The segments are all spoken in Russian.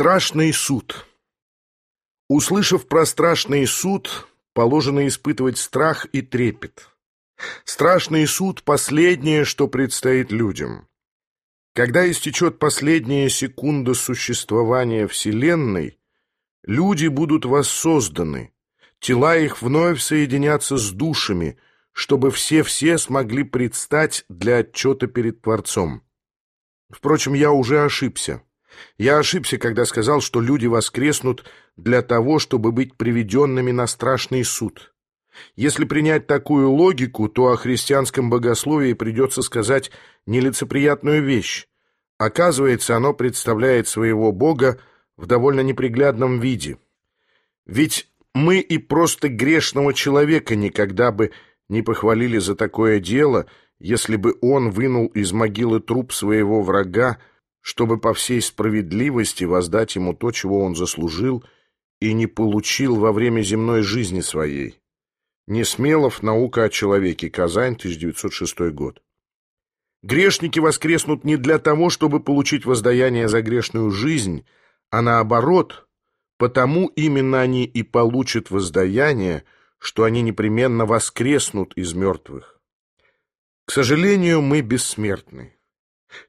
Страшный суд Услышав про страшный суд, положено испытывать страх и трепет. Страшный суд — последнее, что предстоит людям. Когда истечет последняя секунда существования Вселенной, люди будут воссозданы, тела их вновь соединятся с душами, чтобы все-все смогли предстать для отчета перед Творцом. Впрочем, я уже ошибся. Я ошибся, когда сказал, что люди воскреснут для того, чтобы быть приведенными на страшный суд. Если принять такую логику, то о христианском богословии придется сказать нелицеприятную вещь. Оказывается, оно представляет своего Бога в довольно неприглядном виде. Ведь мы и просто грешного человека никогда бы не похвалили за такое дело, если бы он вынул из могилы труп своего врага, чтобы по всей справедливости воздать ему то, чего он заслужил и не получил во время земной жизни своей. Несмелов «Наука о человеке. Казань, 1906 год». Грешники воскреснут не для того, чтобы получить воздаяние за грешную жизнь, а наоборот, потому именно они и получат воздаяние, что они непременно воскреснут из мертвых. К сожалению, мы бессмертны.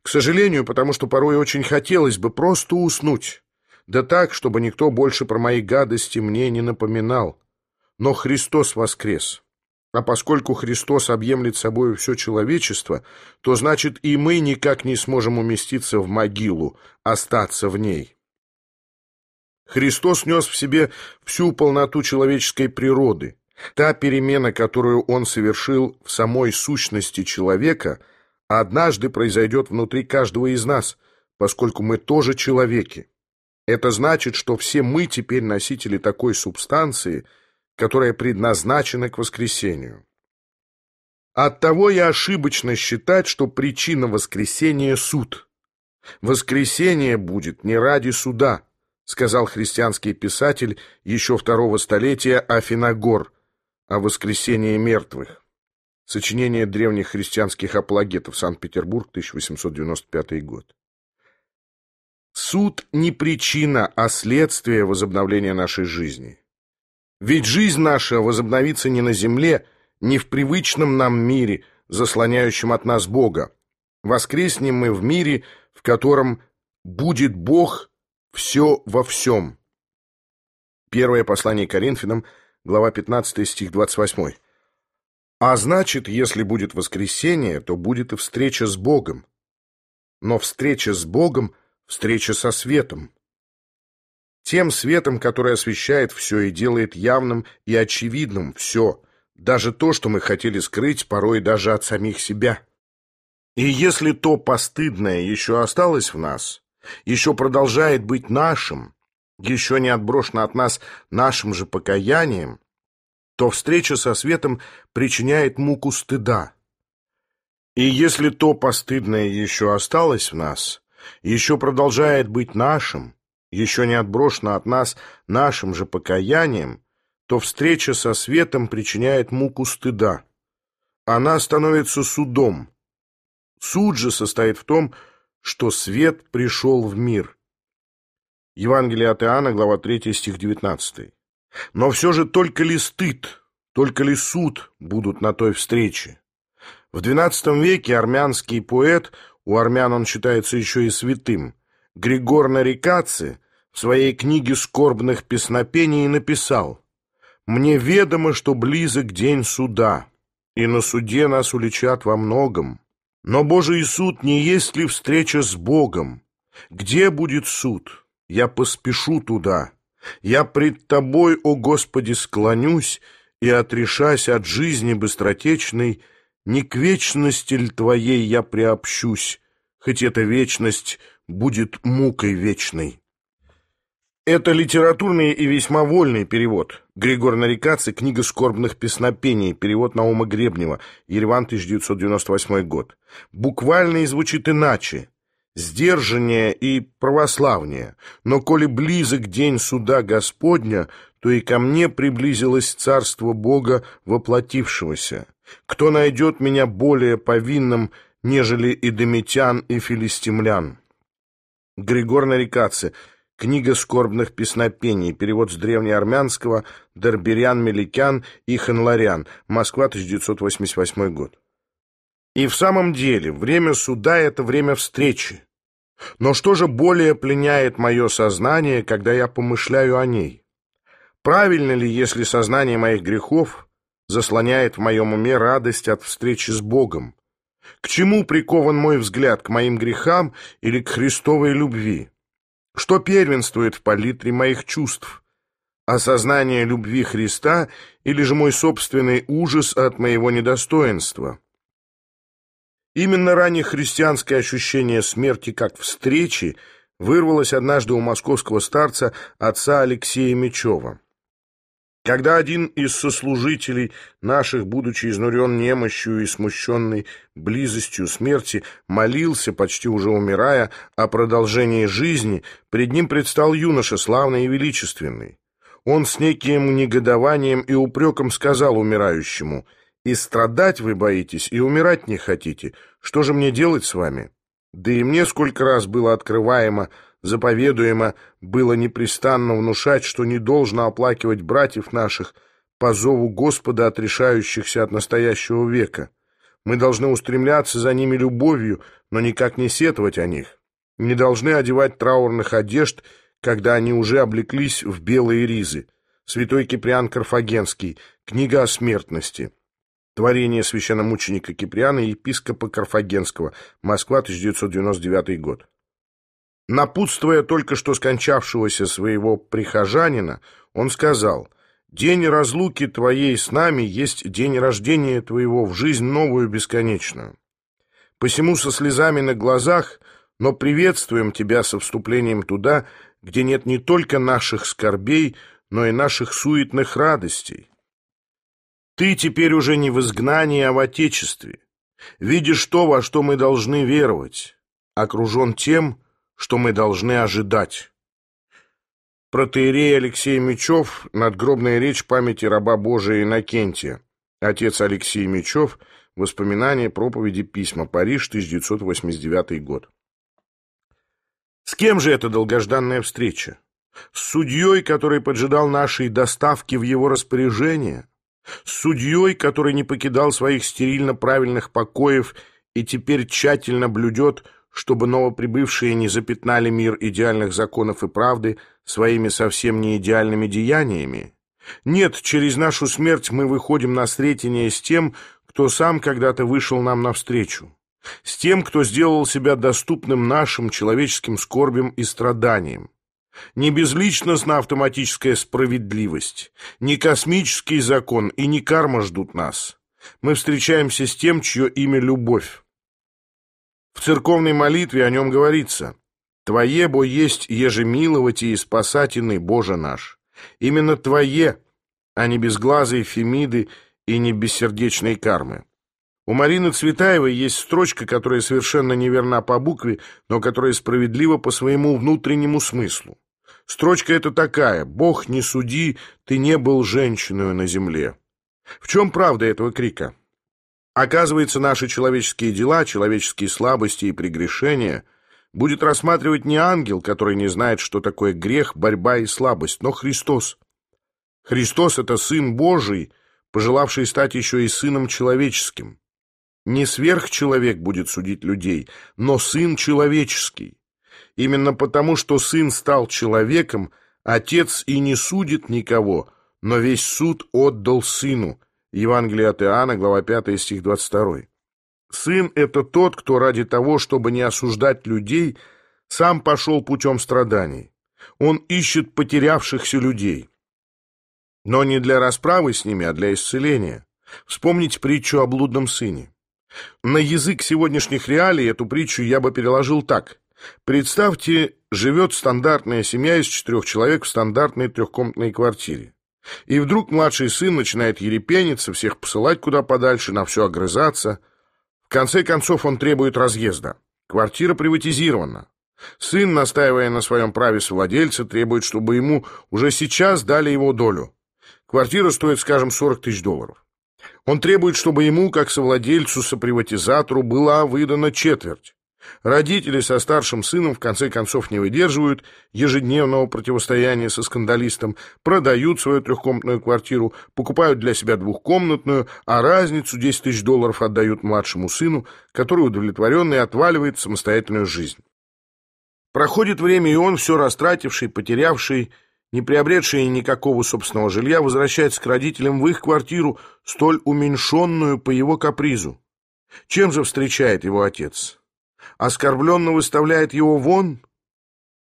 К сожалению, потому что порой очень хотелось бы просто уснуть, да так, чтобы никто больше про мои гадости мне не напоминал. Но Христос воскрес. А поскольку Христос объемлет собой все человечество, то значит и мы никак не сможем уместиться в могилу, остаться в ней. Христос нес в себе всю полноту человеческой природы. Та перемена, которую Он совершил в самой сущности человека – однажды произойдет внутри каждого из нас, поскольку мы тоже человеки. Это значит, что все мы теперь носители такой субстанции, которая предназначена к воскресению. Оттого я ошибочно считать, что причина воскресения – суд. Воскресение будет не ради суда, сказал христианский писатель еще второго столетия Афиногор о воскресении мертвых. Сочинение древних христианских апологетов. Санкт-Петербург, 1895 год. Суд не причина, а следствие возобновления нашей жизни. Ведь жизнь наша возобновится не на земле, не в привычном нам мире, заслоняющем от нас Бога. Воскреснем мы в мире, в котором будет Бог все во всем. Первое послание Коринфянам, глава 15, стих 28. А значит, если будет воскресение, то будет и встреча с Богом. Но встреча с Богом — встреча со светом. Тем светом, который освещает все и делает явным и очевидным все, даже то, что мы хотели скрыть, порой даже от самих себя. И если то постыдное еще осталось в нас, еще продолжает быть нашим, еще не отброшено от нас нашим же покаянием, то встреча со светом причиняет муку стыда. И если то постыдное еще осталось в нас, еще продолжает быть нашим, еще не отброшено от нас нашим же покаянием, то встреча со светом причиняет муку стыда. Она становится судом. Суд же состоит в том, что свет пришел в мир. Евангелие от Иоанна, глава 3, стих 19. Но все же только ли стыд, только ли суд будут на той встрече? В XII веке армянский поэт, у армян он считается еще и святым, Григор Нарикаци в своей книге «Скорбных песнопений» написал «Мне ведомо, что близок день суда, и на суде нас уличат во многом. Но Божий суд не есть ли встреча с Богом? Где будет суд? Я поспешу туда». Я пред Тобой, о Господи, склонюсь, и, отрешась от жизни быстротечной, не к вечности ль Твоей я приобщусь, хоть эта вечность будет мукой вечной. Это литературный и весьма вольный перевод. Григор Нарикаци, книга скорбных песнопений, перевод Наума Гребнева, Ереван, 1998 год. Буквально и звучит иначе сдержаннее и православнее, но коли близок день суда Господня, то и ко мне приблизилось царство Бога воплотившегося. Кто найдет меня более повинным, нежели и домитян, и филистимлян? Григор Нарикаци, Книга скорбных песнопений, перевод с древнеармянского, Дерберян Меликян и Ханларян, Москва, 1988 год. И в самом деле, время суда — это время встречи. Но что же более пленяет мое сознание, когда я помышляю о ней? Правильно ли, если сознание моих грехов заслоняет в моем уме радость от встречи с Богом? К чему прикован мой взгляд, к моим грехам или к Христовой любви? Что первенствует в палитре моих чувств? Осознание любви Христа или же мой собственный ужас от моего недостоинства? Именно ранее христианское ощущение смерти как встречи вырвалось однажды у московского старца отца Алексея Мечева. Когда один из сослужителей наших, будучи изнурен немощью и смущенный близостью смерти, молился, почти уже умирая, о продолжении жизни, пред ним предстал юноша, славный и величественный. Он с неким негодованием и упреком сказал умирающему, «И страдать вы боитесь, и умирать не хотите. Что же мне делать с вами?» Да и мне сколько раз было открываемо, заповедуемо было непрестанно внушать, что не должно оплакивать братьев наших по зову Господа, отрешающихся от настоящего века. Мы должны устремляться за ними любовью, но никак не сетовать о них. Не должны одевать траурных одежд, когда они уже облеклись в белые ризы. Святой Киприан Карфагенский. Книга о смертности. Творение священномученика Киприана и епископа Карфагенского. Москва, 1999 год. Напутствуя только что скончавшегося своего прихожанина, он сказал, «День разлуки твоей с нами есть день рождения твоего в жизнь новую бесконечную. Посему со слезами на глазах, но приветствуем тебя со вступлением туда, где нет не только наших скорбей, но и наших суетных радостей. Ты теперь уже не в изгнании, а в Отечестве. Видишь то, во что мы должны веровать, окружен тем, что мы должны ожидать. Протеерей Алексей Мечев, надгробная речь памяти раба Божия Иннокентия. Отец Алексей Мечев, воспоминания, проповеди, письма, Париж, 1989 год. С кем же эта долгожданная встреча? С судьей, который поджидал нашей доставки в его распоряжение? С судьей, который не покидал своих стерильно правильных покоев и теперь тщательно блюдет, чтобы новоприбывшие не запятнали мир идеальных законов и правды своими совсем не идеальными деяниями? Нет, через нашу смерть мы выходим на встретение с тем, кто сам когда-то вышел нам навстречу, с тем, кто сделал себя доступным нашим человеческим скорбям и страданиям. Не безличностно-автоматическая справедливость, не космический закон и не карма ждут нас. Мы встречаемся с тем, чье имя — любовь. В церковной молитве о нем говорится «Твое, бо есть ежемиловать и спасательный Боже наш». Именно Твое, а не безглазые Фемиды и не бессердечные кармы. У Марины Цветаевой есть строчка, которая совершенно неверна по букве, но которая справедлива по своему внутреннему смыслу. Строчка эта такая «Бог, не суди, ты не был женщиной на земле». В чем правда этого крика? Оказывается, наши человеческие дела, человеческие слабости и прегрешения будет рассматривать не ангел, который не знает, что такое грех, борьба и слабость, но Христос. Христос — это Сын Божий, пожелавший стать еще и Сыном Человеческим. Не сверхчеловек будет судить людей, но Сын Человеческий. Именно потому, что Сын стал человеком, Отец и не судит никого, но весь суд отдал Сыну — Евангелие от Иоанна, глава 5, стих 22. Сын — это тот, кто ради того, чтобы не осуждать людей, сам пошел путем страданий. Он ищет потерявшихся людей. Но не для расправы с ними, а для исцеления. Вспомните притчу о блудном сыне. На язык сегодняшних реалий эту притчу я бы переложил так. Представьте, живет стандартная семья из четырех человек в стандартной трехкомнатной квартире. И вдруг младший сын начинает ерепениться, всех посылать куда подальше, на все огрызаться. В конце концов он требует разъезда. Квартира приватизирована. Сын, настаивая на своем праве совладельца, требует, чтобы ему уже сейчас дали его долю. Квартира стоит, скажем, 40 тысяч долларов. Он требует, чтобы ему, как совладельцу, соприватизатору, была выдана четверть. Родители со старшим сыном в конце концов не выдерживают ежедневного противостояния со скандалистом, продают свою трехкомнатную квартиру, покупают для себя двухкомнатную, а разницу 10 тысяч долларов отдают младшему сыну, который удовлетворенный отваливает самостоятельную жизнь. Проходит время, и он, все растративший, потерявший, не приобретший никакого собственного жилья, возвращается к родителям в их квартиру, столь уменьшенную по его капризу. Чем же встречает его отец? Оскорбленно выставляет его вон?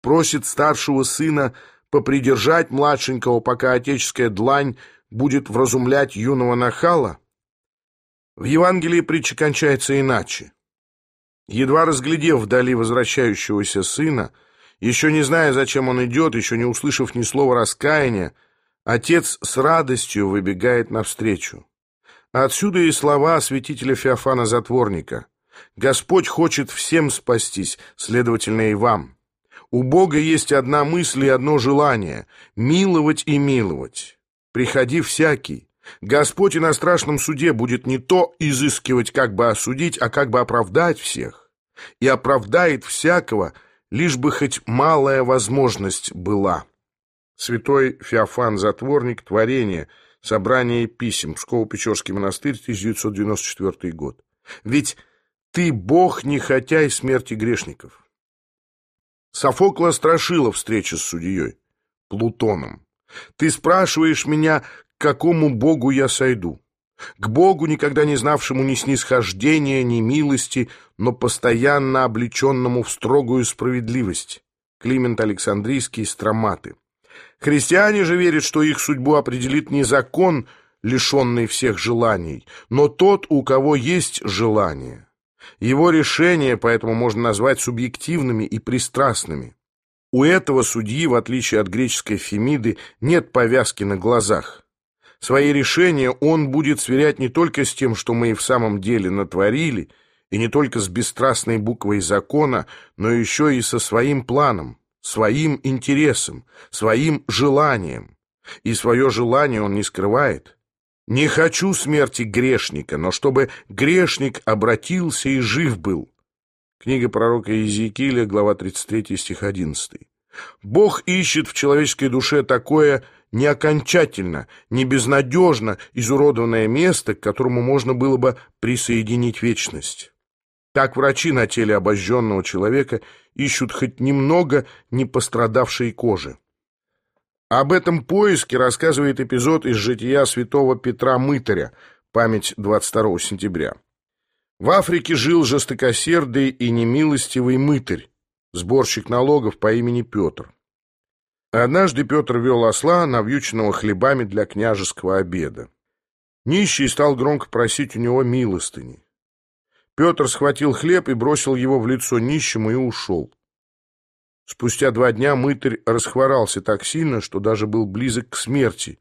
Просит старшего сына попридержать младшенького, пока отеческая длань будет вразумлять юного нахала? В Евангелии притча кончается иначе. Едва разглядев вдали возвращающегося сына, еще не зная, зачем он идет, еще не услышав ни слова раскаяния, отец с радостью выбегает навстречу. Отсюда и слова святителя Феофана Затворника. «Господь хочет всем спастись, следовательно, и вам. У Бога есть одна мысль и одно желание — миловать и миловать. Приходи всякий. Господь и на страшном суде будет не то изыскивать, как бы осудить, а как бы оправдать всех. И оправдает всякого — лишь бы хоть малая возможность была. Святой Феофан Затворник, творение, собрание писем, Псково-Печорский монастырь, 1994 год. Ведь ты Бог, не хотя и смерти грешников. Софокла страшила встреча с судьей, Плутоном. Ты спрашиваешь меня, к какому Богу я сойду? К Богу, никогда не знавшему ни снисхождения, ни милости, но постоянно облеченному в строгую справедливость. Климент Александрийский, Строматы. Христиане же верят, что их судьбу определит не закон, лишенный всех желаний, но тот, у кого есть желание. Его решения поэтому можно назвать субъективными и пристрастными. У этого судьи, в отличие от греческой Фемиды, нет повязки на глазах. Свои решения он будет сверять не только с тем, что мы и в самом деле натворили, и не только с бесстрастной буквой закона, но еще и со своим планом, своим интересом, своим желанием. И свое желание он не скрывает. «Не хочу смерти грешника, но чтобы грешник обратился и жив был». Книга пророка Иезекииля, глава 33, стих 11. Бог ищет в человеческой душе такое не окончательно, не безнадежно изуродованное место, к которому можно было бы присоединить вечность. Так врачи на теле обожженного человека ищут хоть немного не пострадавшей кожи. Об этом поиске рассказывает эпизод из жития святого Петра Мытаря, память 22 сентября. В Африке жил жестокосердый и немилостивый мытарь, сборщик налогов по имени Петр. Однажды Петр вел осла, навьюченного хлебами для княжеского обеда. Нищий стал громко просить у него милостыни. Петр схватил хлеб и бросил его в лицо нищему и ушел. Спустя два дня мытарь расхворался так сильно, что даже был близок к смерти.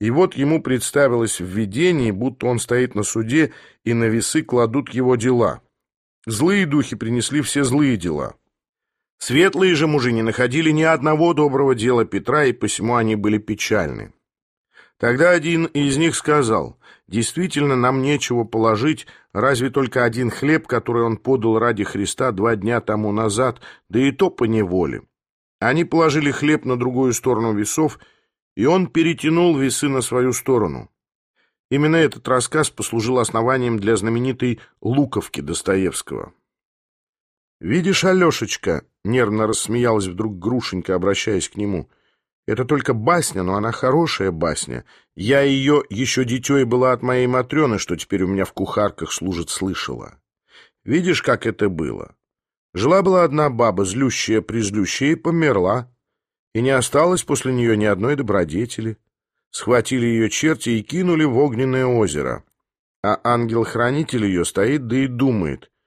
И вот ему представилось в видении, будто он стоит на суде, и на весы кладут его дела. Злые духи принесли все злые дела. Светлые же мужи не находили ни одного доброго дела Петра, и посему они были печальны. Тогда один из них сказал, «Действительно, нам нечего положить, разве только один хлеб, который он подал ради Христа два дня тому назад, да и то по неволе». Они положили хлеб на другую сторону весов, и он перетянул весы на свою сторону. Именно этот рассказ послужил основанием для знаменитой «Луковки» Достоевского. «Видишь, Алешечка», — нервно рассмеялась вдруг Грушенька, обращаясь к нему, — «это только басня, но она хорошая басня. Я ее еще дитей была от моей Матрены, что теперь у меня в кухарках служит, слышала. Видишь, как это было? Жила-была одна баба, злющая-призлющая, и померла, и не осталось после нее ни одной добродетели. Схватили ее черти и кинули в огненное озеро. А ангел-хранитель ее стоит, да и думает —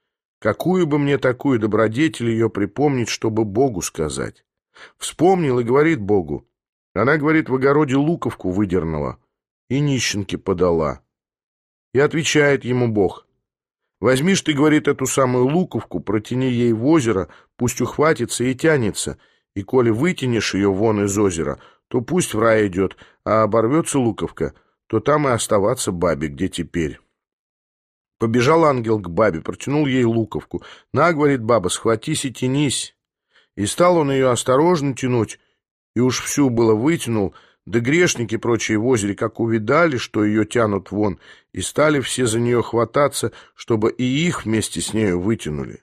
Какую бы мне такую добродетель ее припомнить, чтобы Богу сказать? Вспомнил и говорит Богу. Она, говорит, в огороде луковку выдернула и нищенке подала. И отвечает ему Бог. Возьмишь ты, говорит, эту самую луковку, протяни ей в озеро, пусть ухватится и тянется, и коли вытянешь ее вон из озера, то пусть в рай идет, а оборвется луковка, то там и оставаться бабе, где теперь. Побежал ангел к бабе, протянул ей луковку. «На, — говорит баба, — схватись и тянись». И стал он ее осторожно тянуть, и уж всю было вытянул, да грешники прочие в озере как увидали, что ее тянут вон, и стали все за нее хвататься, чтобы и их вместе с нею вытянули.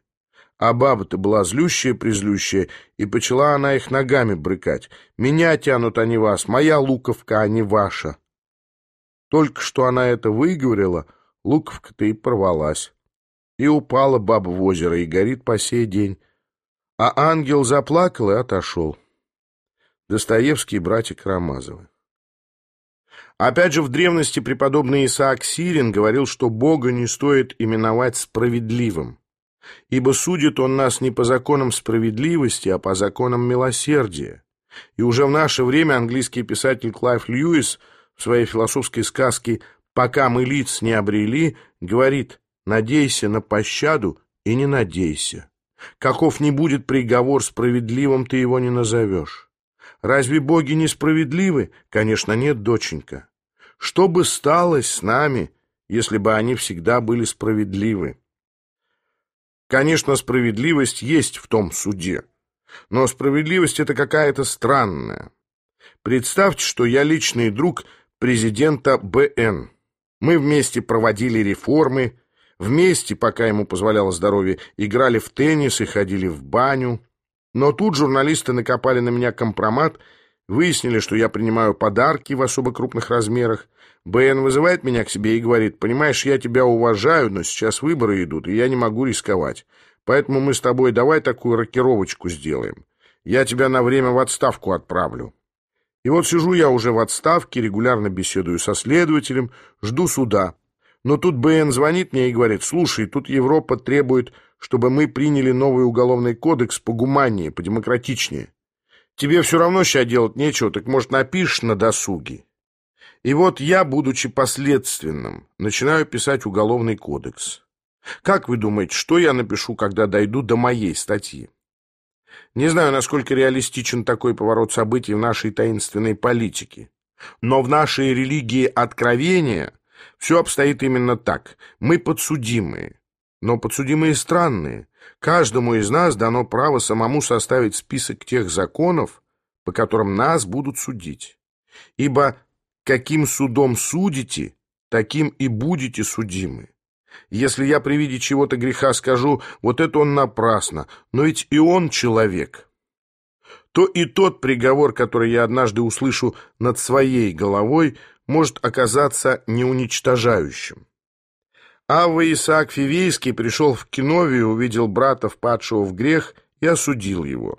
А баба-то была злющая-призлющая, и почала она их ногами брыкать. «Меня тянут, а не вас, моя луковка, а не ваша». Только что она это выговорила, луковка-то и порвалась. И упала баба в озеро, и горит по сей день. А ангел заплакал и отошел. Достоевский и братья Карамазовы. Опять же, в древности преподобный Исаак Сирин говорил, что Бога не стоит именовать справедливым, ибо судит он нас не по законам справедливости, а по законам милосердия. И уже в наше время английский писатель Клайв Льюис в своей философской сказке «Пока мы лиц не обрели» говорит «Надейся на пощаду и не надейся». Каков не будет приговор справедливым, ты его не назовешь. Разве боги несправедливы? Конечно, нет, доченька. Что бы стало с нами, если бы они всегда были справедливы? Конечно, справедливость есть в том суде, но справедливость это какая-то странная. Представьте, что я личный друг президента БН. Мы вместе проводили реформы, вместе, пока ему позволяло здоровье, играли в теннис и ходили в баню. Но тут журналисты накопали на меня компромат Выяснили, что я принимаю подарки в особо крупных размерах. БН вызывает меня к себе и говорит, понимаешь, я тебя уважаю, но сейчас выборы идут, и я не могу рисковать. Поэтому мы с тобой давай такую рокировочку сделаем. Я тебя на время в отставку отправлю. И вот сижу я уже в отставке, регулярно беседую со следователем, жду суда. Но тут БН звонит мне и говорит, слушай, тут Европа требует, чтобы мы приняли новый уголовный кодекс погуманнее, подемократичнее. Тебе все равно сейчас делать нечего, так, может, напишешь на досуге. И вот я, будучи последственным, начинаю писать уголовный кодекс. Как вы думаете, что я напишу, когда дойду до моей статьи? Не знаю, насколько реалистичен такой поворот событий в нашей таинственной политике. Но в нашей религии откровения все обстоит именно так. Мы подсудимые. Но подсудимые странные. Каждому из нас дано право самому составить список тех законов, по которым нас будут судить. Ибо каким судом судите, таким и будете судимы. Если я при виде чего-то греха скажу, вот это он напрасно, но ведь и он человек, то и тот приговор, который я однажды услышу над своей головой, может оказаться неуничтожающим. Авва Исаак Фивейский пришел в Киновию, увидел брата, впадшего в грех, и осудил его.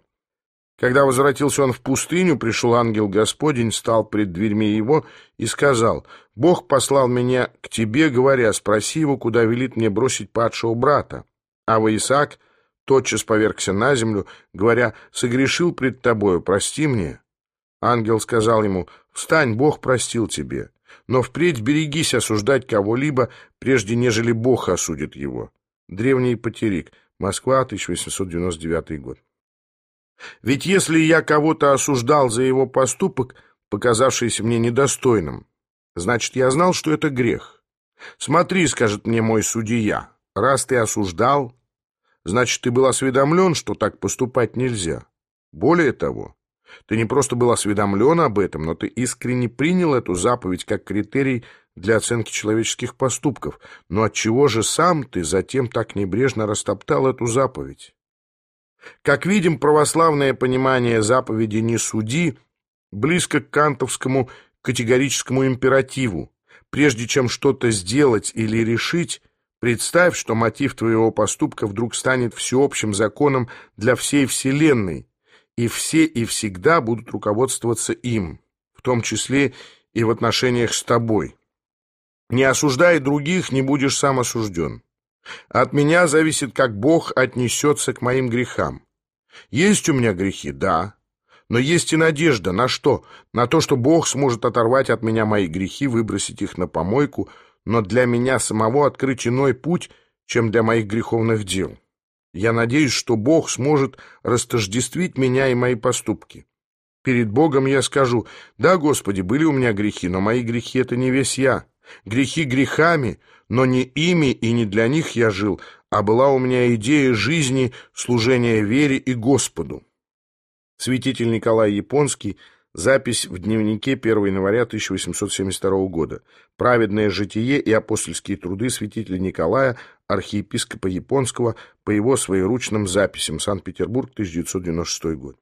Когда возвратился он в пустыню, пришел ангел Господень, стал пред дверьми его и сказал, «Бог послал меня к тебе, говоря, спроси его, куда велит мне бросить падшего брата». Ава Исаак тотчас повергся на землю, говоря, «Согрешил пред тобою, прости мне». Ангел сказал ему, «Встань, Бог простил тебе». Но впредь берегись осуждать кого-либо, прежде нежели Бог осудит его. Древний потерик. Москва, 1899 год. Ведь если я кого-то осуждал за его поступок, показавшийся мне недостойным, значит, я знал, что это грех. Смотри, скажет мне мой судья, раз ты осуждал, значит, ты был осведомлен, что так поступать нельзя. Более того, ты не просто был осведомлен об этом, но ты искренне принял эту заповедь как критерий для оценки человеческих поступков. Но отчего же сам ты затем так небрежно растоптал эту заповедь? Как видим, православное понимание заповеди «не суди» близко к кантовскому категорическому императиву. Прежде чем что-то сделать или решить, представь, что мотив твоего поступка вдруг станет всеобщим законом для всей Вселенной, и все и всегда будут руководствоваться им, в том числе и в отношениях с тобой. Не осуждай других, не будешь сам осужден. От меня зависит, как Бог отнесется к моим грехам. Есть у меня грехи, да, но есть и надежда. На что? На то, что Бог сможет оторвать от меня мои грехи, выбросить их на помойку, но для меня самого открыть иной путь, чем для моих греховных дел. Я надеюсь, что Бог сможет растождествить меня и мои поступки. Перед Богом я скажу, да, Господи, были у меня грехи, но мои грехи — это не весь я. Грехи грехами, но не ими и не для них я жил, а была у меня идея жизни, служения вере и Господу. Святитель Николай Японский, запись в дневнике 1 января 1872 года. Праведное житие и апостольские труды святителя Николая, архиепископа Японского, по его своеручным записям. Санкт-Петербург, 1996 год.